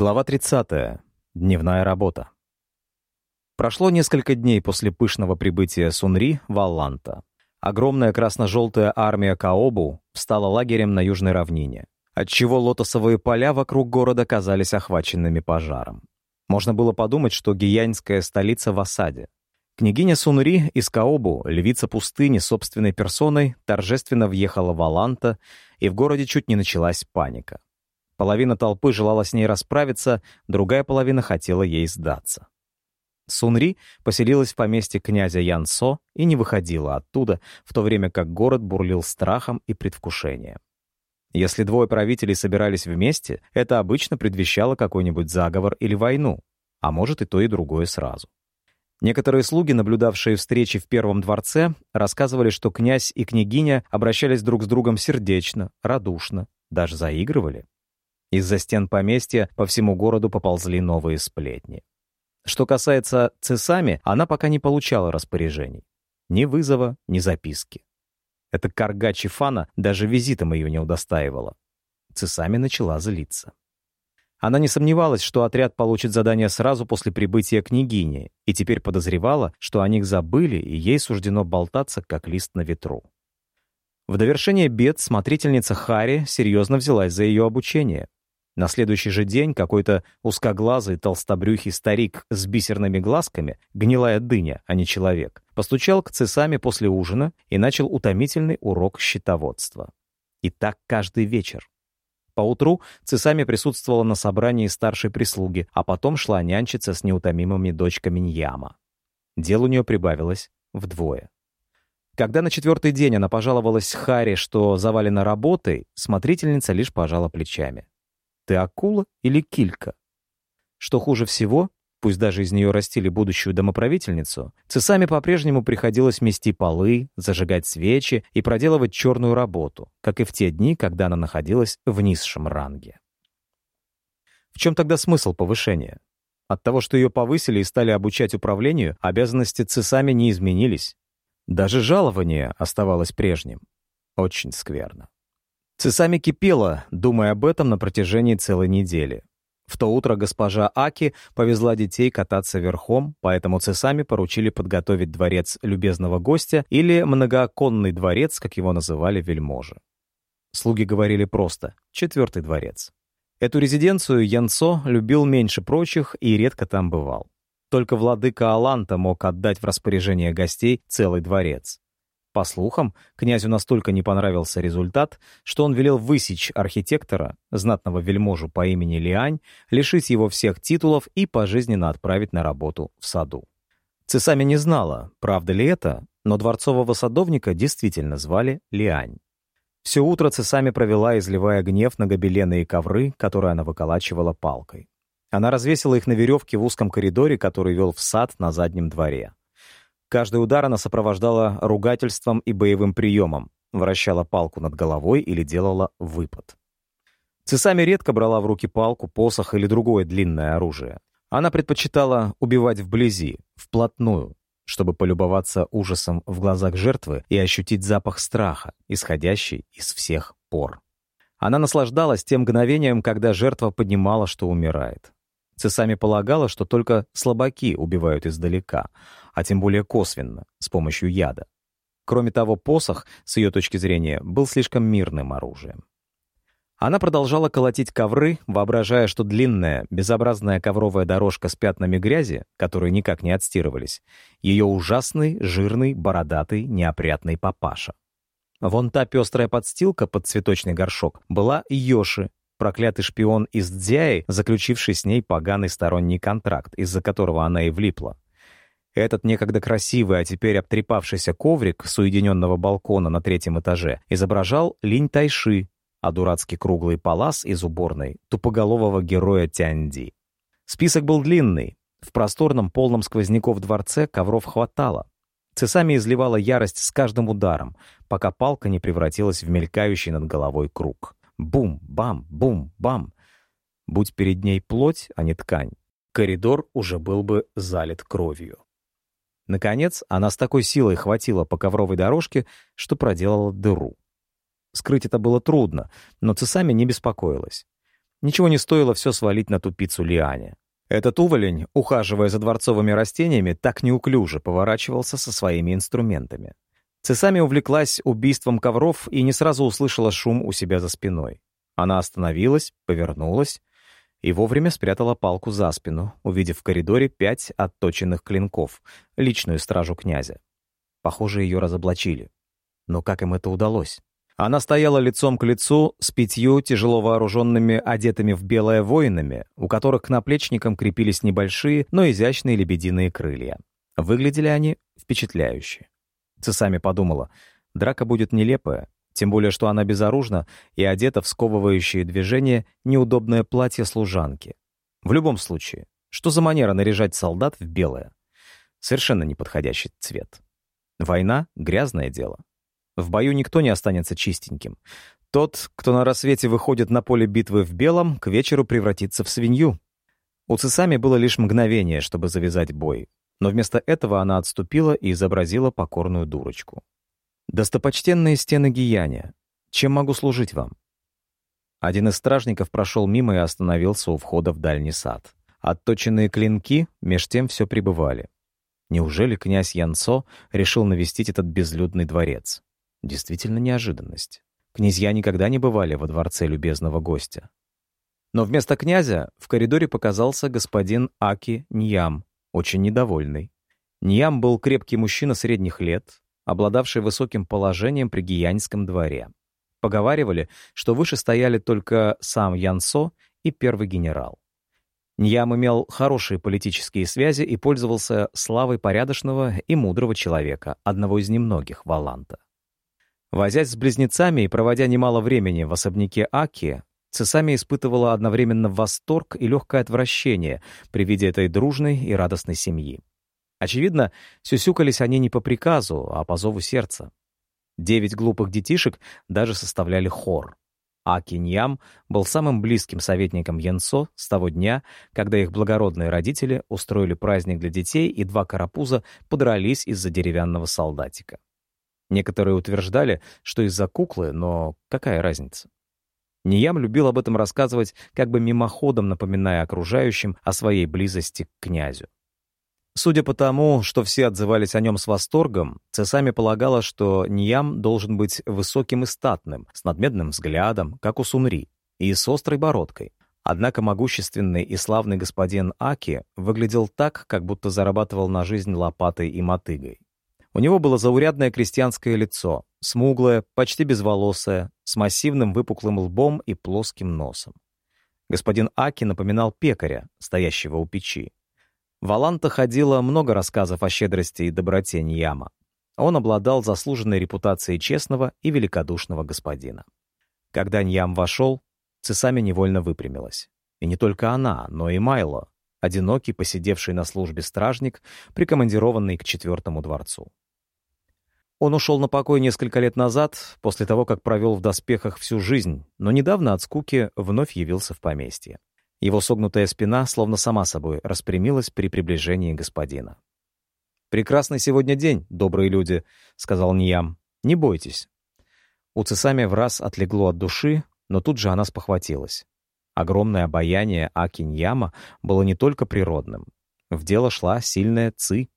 Глава 30. Дневная работа. Прошло несколько дней после пышного прибытия Сунри в Алланта. Огромная красно-желтая армия Каобу встала лагерем на южной равнине, отчего лотосовые поля вокруг города казались охваченными пожаром. Можно было подумать, что гиянская столица в осаде. Княгиня Сунри из Каобу, львица пустыни собственной персоной, торжественно въехала в Аланта, и в городе чуть не началась паника. Половина толпы желала с ней расправиться, другая половина хотела ей сдаться. Сунри поселилась в поместье князя Янсо и не выходила оттуда, в то время как город бурлил страхом и предвкушением. Если двое правителей собирались вместе, это обычно предвещало какой-нибудь заговор или войну, а может и то, и другое сразу. Некоторые слуги, наблюдавшие встречи в Первом дворце, рассказывали, что князь и княгиня обращались друг с другом сердечно, радушно, даже заигрывали. Из-за стен поместья по всему городу поползли новые сплетни. Что касается Цесами, она пока не получала распоряжений. Ни вызова, ни записки. Эта карга Чифана даже визитом ее не удостаивала. Цесами начала злиться. Она не сомневалась, что отряд получит задание сразу после прибытия княгини, и теперь подозревала, что о них забыли, и ей суждено болтаться, как лист на ветру. В довершение бед смотрительница Хари серьезно взялась за ее обучение. На следующий же день какой-то узкоглазый толстобрюхий старик с бисерными глазками, гнилая дыня, а не человек, постучал к цесами после ужина и начал утомительный урок счетоводства. И так каждый вечер. Поутру цесами присутствовала на собрании старшей прислуги, а потом шла нянчиться с неутомимыми дочками Ньяма. Дел у нее прибавилось вдвое. Когда на четвертый день она пожаловалась Харе, что завалена работой, смотрительница лишь пожала плечами. Ты акула или килька? Что хуже всего, пусть даже из нее растили будущую домоправительницу, цесами по-прежнему приходилось мести полы, зажигать свечи и проделывать черную работу, как и в те дни, когда она находилась в низшем ранге. В чем тогда смысл повышения? От того, что ее повысили и стали обучать управлению, обязанности цесами не изменились. Даже жалование оставалось прежним. Очень скверно. Цесами кипела, думая об этом на протяжении целой недели. В то утро госпожа Аки повезла детей кататься верхом, поэтому цесами поручили подготовить дворец любезного гостя или многооконный дворец, как его называли вельможи. Слуги говорили просто «четвертый дворец». Эту резиденцию Янцо любил меньше прочих и редко там бывал. Только владыка Аланта мог отдать в распоряжение гостей целый дворец. По слухам, князю настолько не понравился результат, что он велел высечь архитектора, знатного вельможу по имени Лиань, лишить его всех титулов и пожизненно отправить на работу в саду. Цесами не знала, правда ли это, но дворцового садовника действительно звали Лиань. Все утро Цесами провела, изливая гнев на гобелены и ковры, которые она выколачивала палкой. Она развесила их на веревке в узком коридоре, который вел в сад на заднем дворе. Каждый удар она сопровождала ругательством и боевым приемом, вращала палку над головой или делала выпад. Цесами редко брала в руки палку, посох или другое длинное оружие. Она предпочитала убивать вблизи, вплотную, чтобы полюбоваться ужасом в глазах жертвы и ощутить запах страха, исходящий из всех пор. Она наслаждалась тем мгновением, когда жертва понимала, что умирает. Цесами полагала, что только слабаки убивают издалека, а тем более косвенно, с помощью яда. Кроме того, посох, с ее точки зрения, был слишком мирным оружием. Она продолжала колотить ковры, воображая, что длинная, безобразная ковровая дорожка с пятнами грязи, которые никак не отстирывались, ее ужасный, жирный, бородатый, неопрятный папаша. Вон та пестрая подстилка под цветочный горшок была Йоши, проклятый шпион из Дзяи, заключивший с ней поганый сторонний контракт, из-за которого она и влипла. Этот некогда красивый, а теперь обтрепавшийся коврик с уединенного балкона на третьем этаже изображал линь Тайши, а дурацкий круглый палас из уборной — тупоголового героя Тяньди. Список был длинный. В просторном, полном сквозняков дворце ковров хватало. Цесами изливала ярость с каждым ударом, пока палка не превратилась в мелькающий над головой круг. Бум-бам, бум-бам. Будь перед ней плоть, а не ткань, коридор уже был бы залит кровью. Наконец, она с такой силой хватила по ковровой дорожке, что проделала дыру. Скрыть это было трудно, но Цесами не беспокоилась. Ничего не стоило все свалить на тупицу Лиане. Этот уволень, ухаживая за дворцовыми растениями, так неуклюже поворачивался со своими инструментами. Цесами увлеклась убийством ковров и не сразу услышала шум у себя за спиной. Она остановилась, повернулась и вовремя спрятала палку за спину, увидев в коридоре пять отточенных клинков, личную стражу князя. Похоже, ее разоблачили. Но как им это удалось? Она стояла лицом к лицу с пятью тяжело вооруженными, одетыми в белое воинами, у которых к наплечникам крепились небольшие, но изящные лебединые крылья. Выглядели они впечатляюще. Цесами подумала, драка будет нелепая, тем более, что она безоружна и одета в сковывающие движения неудобное платье служанки. В любом случае, что за манера наряжать солдат в белое? Совершенно неподходящий цвет. Война — грязное дело. В бою никто не останется чистеньким. Тот, кто на рассвете выходит на поле битвы в белом, к вечеру превратится в свинью. У Цесами было лишь мгновение, чтобы завязать бой. Но вместо этого она отступила и изобразила покорную дурочку. «Достопочтенные стены Гияния, чем могу служить вам?» Один из стражников прошел мимо и остановился у входа в дальний сад. Отточенные клинки меж тем все пребывали. Неужели князь Янцо решил навестить этот безлюдный дворец? Действительно неожиданность. Князья никогда не бывали во дворце любезного гостя. Но вместо князя в коридоре показался господин Аки Ньям, очень недовольный. Ньям был крепкий мужчина средних лет, обладавший высоким положением при Гиянском дворе. Поговаривали, что выше стояли только сам Янсо и первый генерал. Ньям имел хорошие политические связи и пользовался славой порядочного и мудрого человека, одного из немногих Валанта. Возясь с близнецами и проводя немало времени в особняке Аки, Цесами испытывала одновременно восторг и легкое отвращение при виде этой дружной и радостной семьи. Очевидно, сюсюкались они не по приказу, а по зову сердца. Девять глупых детишек даже составляли хор. А Киньям был самым близким советником Янсо с того дня, когда их благородные родители устроили праздник для детей, и два карапуза подрались из-за деревянного солдатика. Некоторые утверждали, что из-за куклы, но какая разница? Ниям любил об этом рассказывать, как бы мимоходом напоминая окружающим о своей близости к князю. Судя по тому, что все отзывались о нем с восторгом, Цесами полагала, что Ниям должен быть высоким и статным, с надменным взглядом, как у Сунри, и с острой бородкой. Однако могущественный и славный господин Аки выглядел так, как будто зарабатывал на жизнь лопатой и мотыгой. У него было заурядное крестьянское лицо, смуглое, почти безволосое, с массивным выпуклым лбом и плоским носом. Господин Аки напоминал пекаря, стоящего у печи. В Аланта ходило много рассказов о щедрости и доброте Ньяма. Он обладал заслуженной репутацией честного и великодушного господина. Когда Ньям вошел, Цесами невольно выпрямилась. И не только она, но и Майло, одинокий, посидевший на службе стражник, прикомандированный к четвертому дворцу. Он ушел на покой несколько лет назад, после того, как провел в доспехах всю жизнь, но недавно от скуки вновь явился в поместье. Его согнутая спина словно сама собой распрямилась при приближении господина. «Прекрасный сегодня день, добрые люди», — сказал Ниям. «Не бойтесь». У Цесами в раз отлегло от души, но тут же она спохватилась. Огромное обаяние Аки Ньяма было не только природным. В дело шла сильная ци.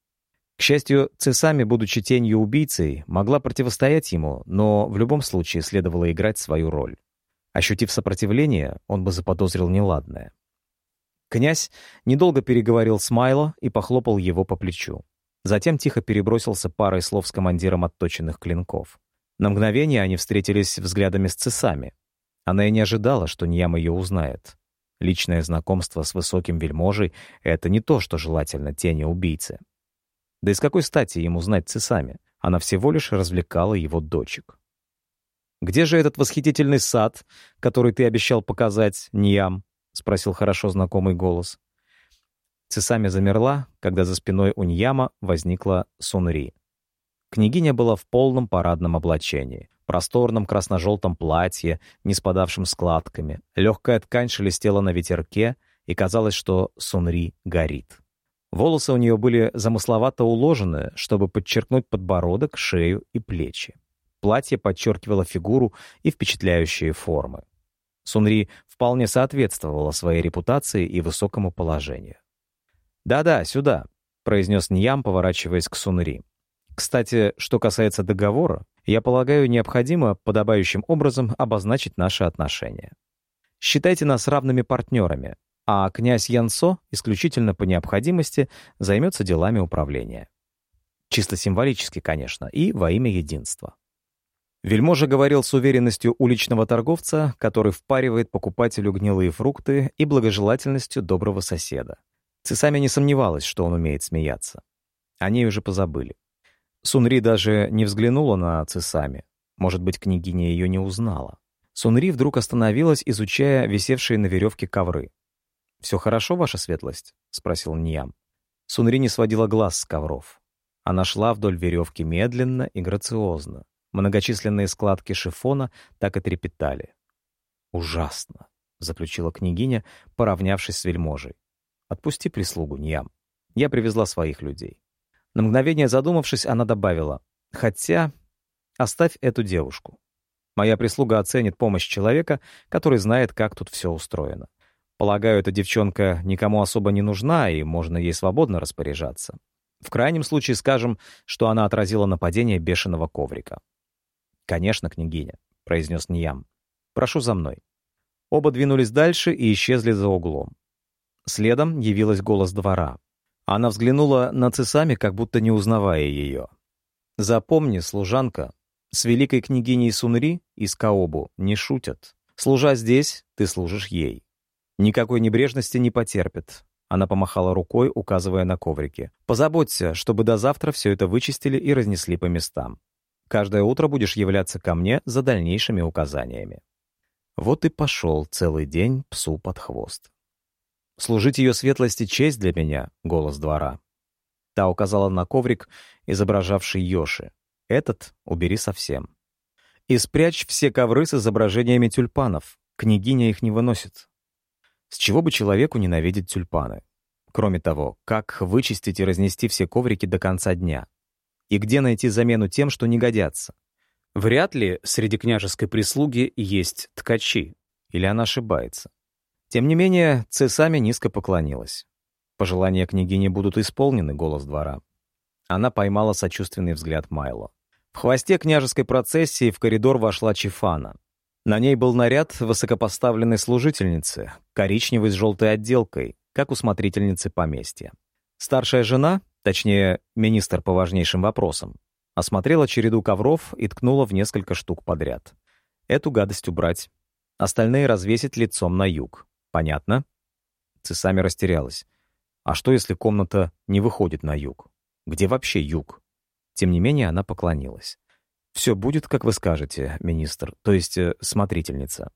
К счастью, Цесами, будучи тенью убийцей, могла противостоять ему, но в любом случае следовало играть свою роль. Ощутив сопротивление, он бы заподозрил неладное. Князь недолго переговорил с Майло и похлопал его по плечу. Затем тихо перебросился парой слов с командиром отточенных клинков. На мгновение они встретились взглядами с цесами. Она и не ожидала, что Ньям ее узнает. Личное знакомство с высоким вельможей — это не то, что желательно тени убийцы. Да и с какой стати ему знать цесами? Она всего лишь развлекала его дочек. «Где же этот восхитительный сад, который ты обещал показать, Ньям?» — спросил хорошо знакомый голос. Цесами замерла, когда за спиной у Ньяма возникла Сунри. Княгиня была в полном парадном облачении. Просторном красно-желтом платье, не спадавшем складками. Легкая ткань шелестела на ветерке, и казалось, что Сунри горит. Волосы у нее были замысловато уложены, чтобы подчеркнуть подбородок, шею и плечи. Платье подчеркивало фигуру и впечатляющие формы. Сунри вполне соответствовала своей репутации и высокому положению. «Да-да, сюда», — произнес Ньям, поворачиваясь к Сунри. «Кстати, что касается договора, я полагаю, необходимо подобающим образом обозначить наши отношения. Считайте нас равными партнерами, а князь Янсо исключительно по необходимости займется делами управления. Чисто символически, конечно, и во имя единства. Вельможа говорил с уверенностью уличного торговца, который впаривает покупателю гнилые фрукты и благожелательностью доброго соседа. Цесами не сомневалась, что он умеет смеяться. О ней уже позабыли. Сунри даже не взглянула на Цесами. Может быть, княгиня ее не узнала. Сунри вдруг остановилась, изучая висевшие на веревке ковры. «Все хорошо, ваша светлость?» — спросил Ньям. Сунри не сводила глаз с ковров. Она шла вдоль веревки медленно и грациозно. Многочисленные складки шифона так и трепетали. «Ужасно», — заключила княгиня, поравнявшись с вельможей. «Отпусти прислугу, Ньям. Я привезла своих людей». На мгновение задумавшись, она добавила, «Хотя оставь эту девушку. Моя прислуга оценит помощь человека, который знает, как тут все устроено. Полагаю, эта девчонка никому особо не нужна, и можно ей свободно распоряжаться. В крайнем случае скажем, что она отразила нападение бешеного коврика. «Конечно, княгиня», — произнес Ниям. «Прошу за мной». Оба двинулись дальше и исчезли за углом. Следом явилась голос двора. Она взглянула на Цесами, как будто не узнавая ее. «Запомни, служанка, с великой княгиней Сунри из Каобу не шутят. Служа здесь, ты служишь ей. Никакой небрежности не потерпит. Она помахала рукой, указывая на коврики. «Позаботься, чтобы до завтра все это вычистили и разнесли по местам. Каждое утро будешь являться ко мне за дальнейшими указаниями». Вот и пошел целый день псу под хвост. «Служить ее светлости честь для меня», — голос двора. Та указала на коврик, изображавший Йоши. Этот убери совсем. И спрячь все ковры с изображениями тюльпанов. Княгиня их не выносит. С чего бы человеку ненавидеть тюльпаны? Кроме того, как вычистить и разнести все коврики до конца дня? И где найти замену тем, что не годятся? Вряд ли среди княжеской прислуги есть ткачи. Или она ошибается? Тем не менее, Цесами низко поклонилась. Пожелания княгини будут исполнены, голос двора. Она поймала сочувственный взгляд Майло. В хвосте княжеской процессии в коридор вошла Чифана. На ней был наряд высокопоставленной служительницы, коричневый с желтой отделкой, как у смотрительницы поместья. Старшая жена, точнее, министр по важнейшим вопросам, осмотрела череду ковров и ткнула в несколько штук подряд. Эту гадость убрать. Остальные развесить лицом на юг. Понятно? Цесами растерялась. А что, если комната не выходит на юг? Где вообще юг? Тем не менее, она поклонилась. «Все будет, как вы скажете, министр, то есть э, смотрительница».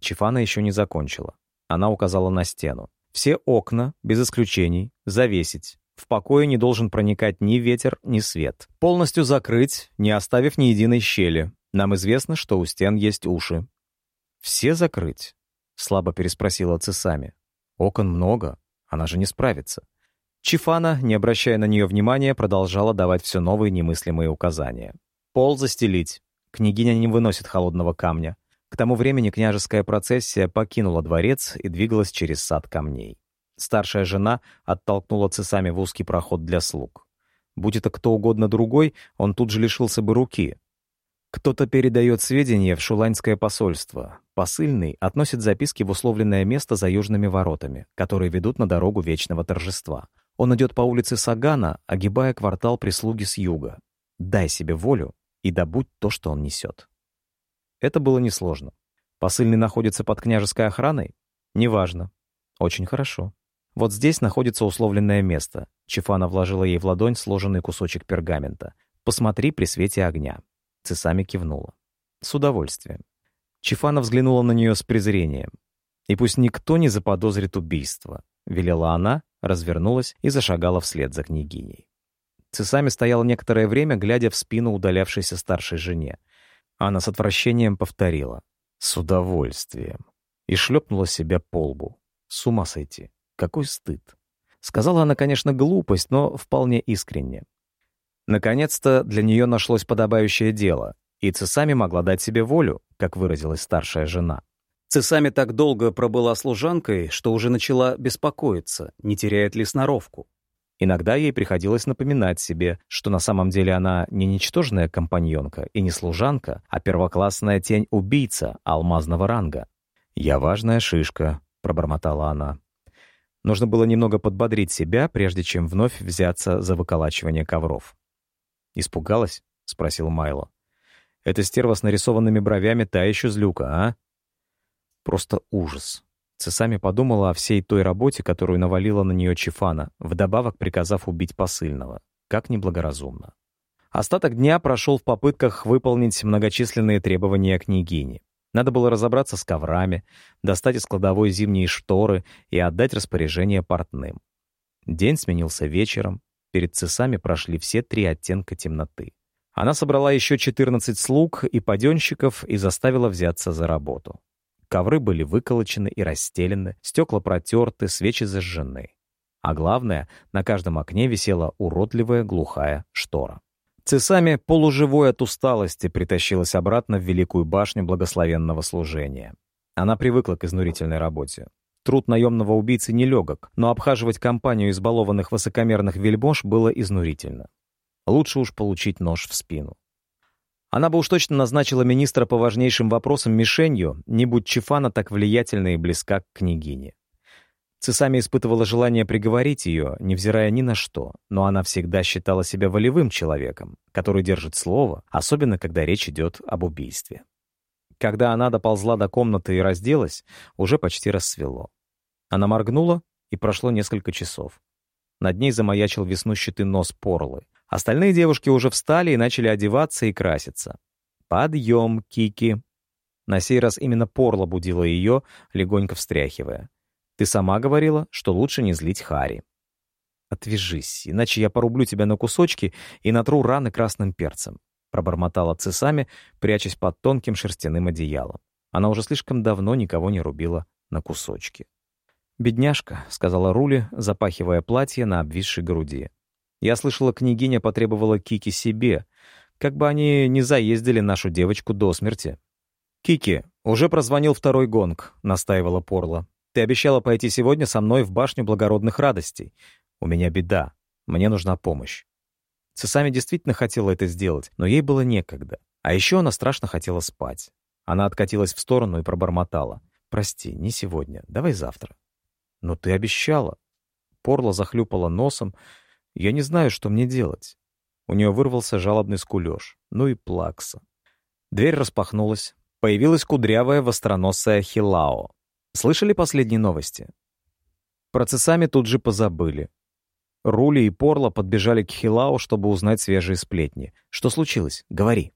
Чифана еще не закончила. Она указала на стену. «Все окна, без исключений, завесить. В покое не должен проникать ни ветер, ни свет. Полностью закрыть, не оставив ни единой щели. Нам известно, что у стен есть уши». «Все закрыть?» — слабо переспросила Цесами. «Окон много, она же не справится». Чифана, не обращая на нее внимания, продолжала давать все новые немыслимые указания. «Пол застелить. Княгиня не выносит холодного камня. К тому времени княжеская процессия покинула дворец и двигалась через сад камней. Старшая жена оттолкнула цесами в узкий проход для слуг. Будь это кто угодно другой, он тут же лишился бы руки. Кто-то передает сведения в Шуланьское посольство. Посыльный относит записки в условленное место за южными воротами, которые ведут на дорогу вечного торжества. Он идет по улице Сагана, огибая квартал прислуги с юга. Дай себе волю и добудь то, что он несет. Это было несложно. Посыльный находится под княжеской охраной? Неважно. Очень хорошо. Вот здесь находится условленное место. Чифана вложила ей в ладонь сложенный кусочек пергамента. «Посмотри при свете огня». Цесами кивнула. «С удовольствием». Чифана взглянула на нее с презрением. «И пусть никто не заподозрит убийство», — велела она, развернулась и зашагала вслед за княгиней. Цесами стояла некоторое время, глядя в спину удалявшейся старшей жене. Она с отвращением повторила «С удовольствием» и шлепнула себя по лбу. С ума сойти. Какой стыд. Сказала она, конечно, глупость, но вполне искренне. Наконец-то для нее нашлось подобающее дело, и Цесами могла дать себе волю, как выразилась старшая жена. Цесами так долго пробыла служанкой, что уже начала беспокоиться, не теряет ли сноровку. Иногда ей приходилось напоминать себе, что на самом деле она не ничтожная компаньонка и не служанка, а первоклассная тень-убийца алмазного ранга. «Я важная шишка», — пробормотала она. Нужно было немного подбодрить себя, прежде чем вновь взяться за выколачивание ковров. «Испугалась?» — спросил Майло. «Эта стерва с нарисованными бровями та еще злюка, а?» Просто ужас. Цесами подумала о всей той работе, которую навалила на нее Чифана, вдобавок приказав убить посыльного. Как неблагоразумно. Остаток дня прошел в попытках выполнить многочисленные требования княгини. Надо было разобраться с коврами, достать из кладовой зимние шторы и отдать распоряжение портным. День сменился вечером, перед цесами прошли все три оттенка темноты. Она собрала еще 14 слуг и паденщиков и заставила взяться за работу. Ковры были выколочены и расстелены, стекла протерты, свечи зажжены. А главное, на каждом окне висела уродливая глухая штора. Цесами, полуживой от усталости, притащилась обратно в Великую башню благословенного служения. Она привыкла к изнурительной работе. Труд наемного убийцы нелегок, но обхаживать компанию избалованных высокомерных вельмож было изнурительно. Лучше уж получить нож в спину. Она бы уж точно назначила министра по важнейшим вопросам мишенью, не будь Чифана так влиятельна и близка к княгине. Цесами испытывала желание приговорить ее, невзирая ни на что, но она всегда считала себя волевым человеком, который держит слово, особенно когда речь идет об убийстве. Когда она доползла до комнаты и разделась, уже почти рассвело. Она моргнула, и прошло несколько часов. Над ней замаячил веснущатый нос Порлы. Остальные девушки уже встали и начали одеваться и краситься. «Подъем, Кики!» На сей раз именно Порла будила ее, легонько встряхивая. Ты сама говорила, что лучше не злить Хари. Отвяжись, иначе я порублю тебя на кусочки и натру раны красным перцем», — пробормотала цесами, прячась под тонким шерстяным одеялом. Она уже слишком давно никого не рубила на кусочки. «Бедняжка», — сказала Рули, запахивая платье на обвисшей груди. «Я слышала, княгиня потребовала Кики себе, как бы они не заездили нашу девочку до смерти». «Кики, уже прозвонил второй гонг», — настаивала Порла. Ты обещала пойти сегодня со мной в башню благородных радостей. У меня беда. Мне нужна помощь. Цесами действительно хотела это сделать, но ей было некогда. А еще она страшно хотела спать. Она откатилась в сторону и пробормотала. «Прости, не сегодня. Давай завтра». «Но ты обещала». Порла захлюпала носом. «Я не знаю, что мне делать». У нее вырвался жалобный скулеж. Ну и плакса. Дверь распахнулась. Появилась кудрявая востроносая Хилао. Слышали последние новости? Процессами тут же позабыли. Рули и Порла подбежали к Хилао, чтобы узнать свежие сплетни. Что случилось? Говори.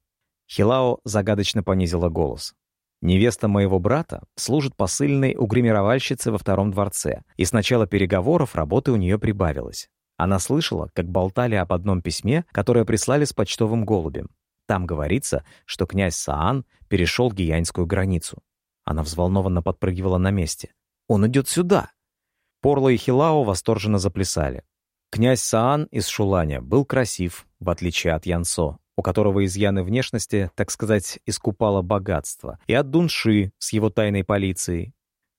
Хилао загадочно понизила голос. Невеста моего брата служит посыльной у гримировальщицы во втором дворце, и с начала переговоров работы у нее прибавилось. Она слышала, как болтали об одном письме, которое прислали с почтовым голубем. Там говорится, что князь Саан перешел гиянскую границу. Она взволнованно подпрыгивала на месте. «Он идет сюда!» Порло и Хилао восторженно заплясали. Князь Саан из Шуланя был красив, в отличие от Янсо, у которого изъяны внешности, так сказать, искупало богатство, и от Дунши с его тайной полицией.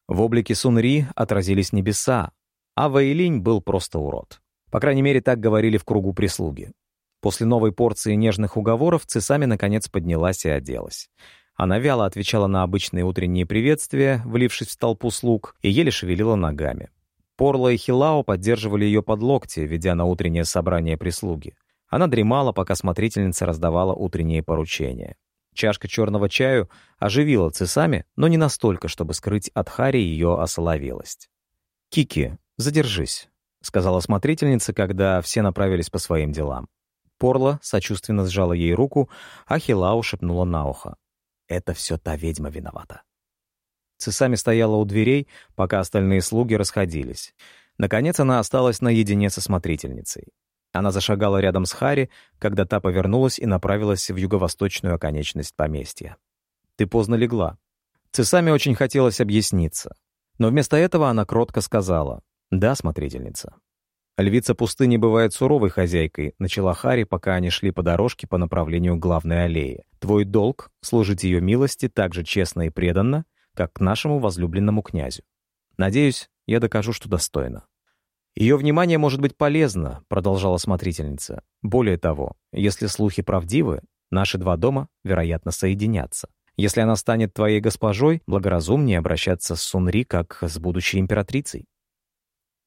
В облике Сунри отразились небеса, а Вэйлинь был просто урод. По крайней мере, так говорили в кругу прислуги. После новой порции нежных уговоров Цесами наконец поднялась и оделась. Она вяло отвечала на обычные утренние приветствия, влившись в толпу слуг, и еле шевелила ногами. Порла и Хилао поддерживали ее под локти, ведя на утреннее собрание прислуги. Она дремала, пока смотрительница раздавала утренние поручения. Чашка черного чаю оживила цесами, но не настолько, чтобы скрыть от Хари ее осоловелость. «Кики, задержись», — сказала смотрительница, когда все направились по своим делам. Порла сочувственно сжала ей руку, а Хилау шепнула на ухо. Это все та ведьма виновата. Цесами стояла у дверей, пока остальные слуги расходились. Наконец она осталась наедине со смотрительницей. Она зашагала рядом с Хари, когда та повернулась и направилась в юго-восточную оконечность поместья. «Ты поздно легла». Цесами очень хотелось объясниться. Но вместо этого она кротко сказала «Да, смотрительница». «Львица пустыни бывает суровой хозяйкой», — начала Хари, пока они шли по дорожке по направлению главной аллее. «Твой долг — служить ее милости так же честно и преданно, как к нашему возлюбленному князю. Надеюсь, я докажу, что достойно. «Ее внимание может быть полезно», — продолжала смотрительница. «Более того, если слухи правдивы, наши два дома, вероятно, соединятся. Если она станет твоей госпожой, благоразумнее обращаться с Сунри как с будущей императрицей».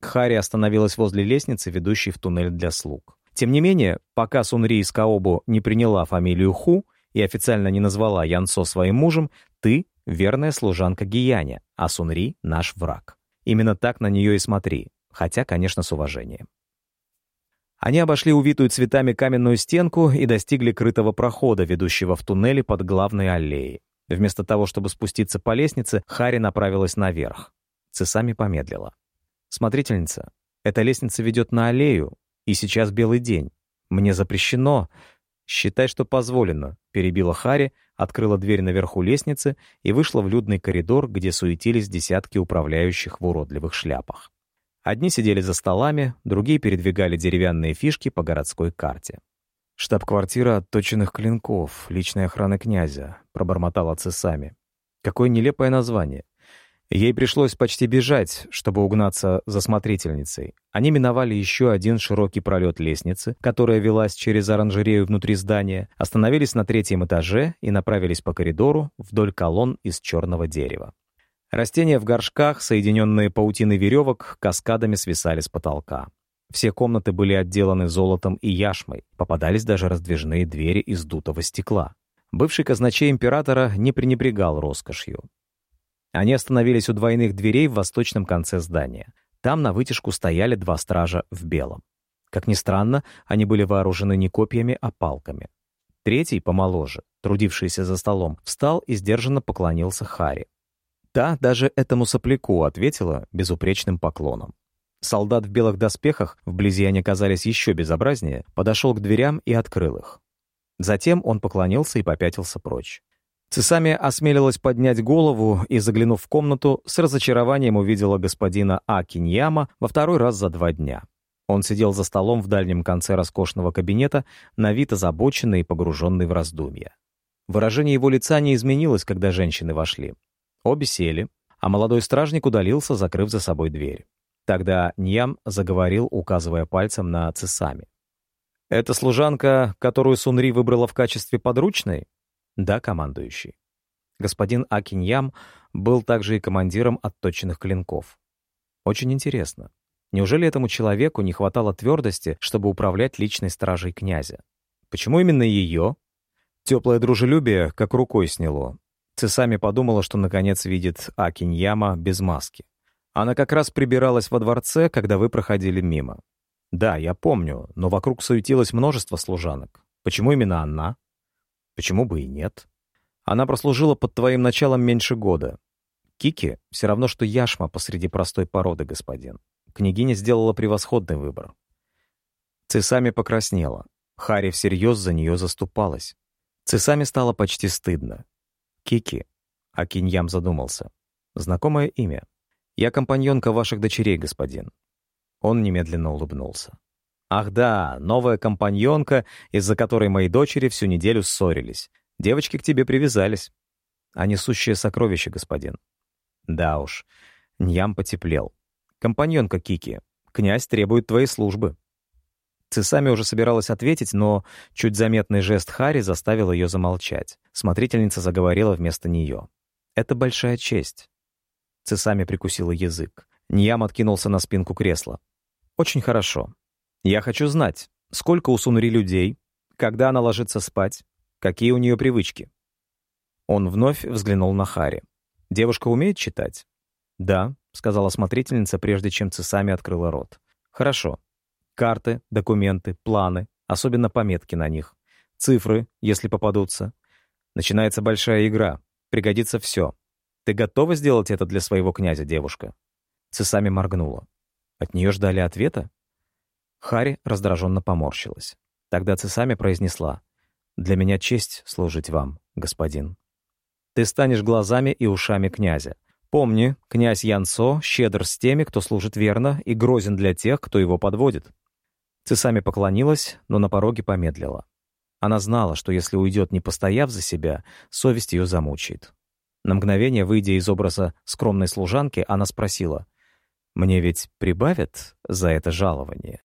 Хари остановилась возле лестницы, ведущей в туннель для слуг. Тем не менее, пока Сунри из Каобу не приняла фамилию Ху и официально не назвала Янсо своим мужем, ты — верная служанка Гияня, а Сунри — наш враг. Именно так на нее и смотри, хотя, конечно, с уважением. Они обошли увитую цветами каменную стенку и достигли крытого прохода, ведущего в туннеле под главной аллеей. Вместо того, чтобы спуститься по лестнице, Хари направилась наверх. Цесами помедлила. «Смотрительница, эта лестница ведет на аллею, и сейчас белый день. Мне запрещено...» «Считай, что позволено», — перебила Хари, открыла дверь наверху лестницы и вышла в людный коридор, где суетились десятки управляющих в уродливых шляпах. Одни сидели за столами, другие передвигали деревянные фишки по городской карте. «Штаб-квартира отточенных клинков, личной охраны князя», — пробормотал Цесами. «Какое нелепое название. Ей пришлось почти бежать, чтобы угнаться за смотрительницей. Они миновали еще один широкий пролет лестницы, которая велась через оранжерею внутри здания, остановились на третьем этаже и направились по коридору вдоль колонн из черного дерева. Растения в горшках, соединенные паутиной веревок, каскадами свисали с потолка. Все комнаты были отделаны золотом и яшмой, попадались даже раздвижные двери из дутого стекла. Бывший казначей императора не пренебрегал роскошью. Они остановились у двойных дверей в восточном конце здания. Там на вытяжку стояли два стража в белом. Как ни странно, они были вооружены не копьями, а палками. Третий, помоложе, трудившийся за столом, встал и сдержанно поклонился Хари. Та даже этому сопляку ответила безупречным поклоном. Солдат в белых доспехах, вблизи они казались еще безобразнее, подошел к дверям и открыл их. Затем он поклонился и попятился прочь. Цесами осмелилась поднять голову и, заглянув в комнату, с разочарованием увидела господина А. Во второй раз за два дня. Он сидел за столом в дальнем конце роскошного кабинета, на вид озабоченный и погруженный в раздумья. Выражение его лица не изменилось, когда женщины вошли. Обе сели, а молодой стражник удалился, закрыв за собой дверь. Тогда Ньям заговорил, указывая пальцем на Цесами. «Это служанка, которую Сунри выбрала в качестве подручной?» «Да, командующий». Господин Акиньям был также и командиром отточенных клинков. Очень интересно. Неужели этому человеку не хватало твердости, чтобы управлять личной стражей князя? Почему именно ее? Теплое дружелюбие как рукой сняло. Цесами подумала, что наконец видит Акиньяма без маски. Она как раз прибиралась во дворце, когда вы проходили мимо. Да, я помню, но вокруг суетилось множество служанок. Почему именно она? Почему бы и нет? Она прослужила под твоим началом меньше года. Кики — все равно, что яшма посреди простой породы, господин. Княгиня сделала превосходный выбор. Цесами покраснела. Хари всерьез за нее заступалась. Цесами стало почти стыдно. Кики. А Киньям задумался. Знакомое имя. Я компаньонка ваших дочерей, господин. Он немедленно улыбнулся. Ах да, новая компаньонка, из-за которой мои дочери всю неделю ссорились. Девочки к тебе привязались. А несущее сокровище, господин. Да уж. Ньям потеплел. Компаньонка Кики, князь требует твоей службы. Цесами уже собиралась ответить, но чуть заметный жест Хари заставил ее замолчать. Смотрительница заговорила вместо нее. «Это большая честь». Цесами прикусила язык. Ньям откинулся на спинку кресла. «Очень хорошо. Я хочу знать, сколько у Сунри людей, когда она ложится спать, какие у нее привычки». Он вновь взглянул на Хари. «Девушка умеет читать?» «Да», — сказала смотрительница, прежде чем Цесами открыла рот. «Хорошо. Карты, документы, планы, особенно пометки на них. Цифры, если попадутся. Начинается большая игра. Пригодится все. Ты готова сделать это для своего князя, девушка?» Цесами моргнула. От нее ждали ответа? Хари раздраженно поморщилась. Тогда Цесами произнесла. «Для меня честь служить вам, господин. Ты станешь глазами и ушами князя. Помни, князь Янцо щедр с теми, кто служит верно, и грозен для тех, кто его подводит. Цесами поклонилась, но на пороге помедлила. Она знала, что если уйдет, не постояв за себя, совесть ее замучает. На мгновение, выйдя из образа скромной служанки, она спросила, «Мне ведь прибавят за это жалование?»